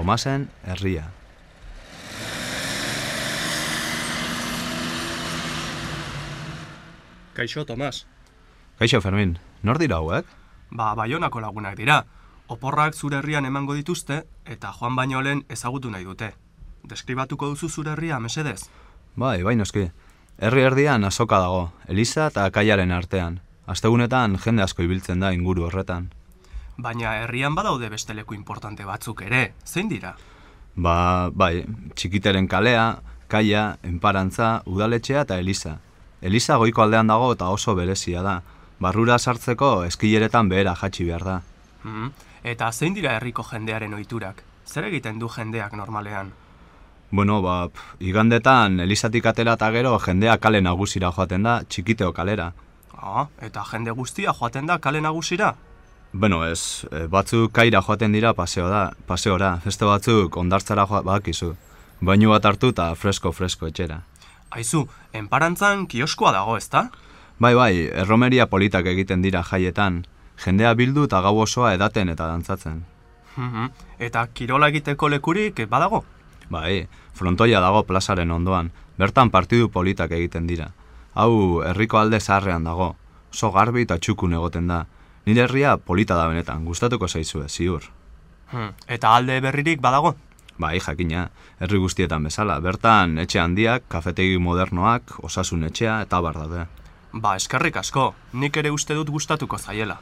Tomasen herria. Kaixo, Tomas. Kaixo, Fermin, nor dira hauek? Ba, baionako lagunak dira. Oporrak zure herrian emango dituzte eta joan baino lehen ezagutu nahi dute. Deskribatuko duzu zure herria, mesedez? Bai, bai noski. Herri erdian azoka dago, Eliza eta Kaiaren artean. Astegunetan jende asko ibiltzen da inguru horretan. Baina herrian badaude beste leku importante batzuk ere, zein dira? Ba, bai, txikiteren kalea, kaia, enparantza, udaletxea eta Eliza. Eliza goiko aldean dago eta oso berezia da. Barrura sartzeko eskileretan behera jatsi behar da. Hmm? Eta zein dira herriko jendearen ohiturak? Zer egiten du jendeak normalean? Bueno, ba, pf, igandetan Elizatik atera eta gero jendea kale nagusira joaten da, txikiteo kalera. Ah, eta jende guztia joaten da kale nagusira? Bueno, ez, e, batzuk kaira joaten dira paseo da, paseora, beste batzuk ondartzara joa badakizu. Bainu bat hartu eta fresko-fresko etxera. Aizu, enparantzan kioskoa dago, ezta? Bai, bai, erromeria politak egiten dira jaietan. Jendea bildu eta gau osoa edaten eta dantzatzen. Mhm. Eta kirola egiteko lekurik badago? Bai, frontoia dago plazaren ondoan, bertan partidu politak egiten dira. Hau, herriko alde zaharrean dago, oso garbi eta txukun egoten da. Nire herria polita da benetan, gustatuko zaizue, ziur. Hmm. Eta alde berririk badago? Bai, jakina, herri guztietan bezala, bertan etxe handiak, kafetegi modernoak, osasun etxea eta bar daude. Ba, eskerrik asko, nik ere uste dut gustatuko zaiela.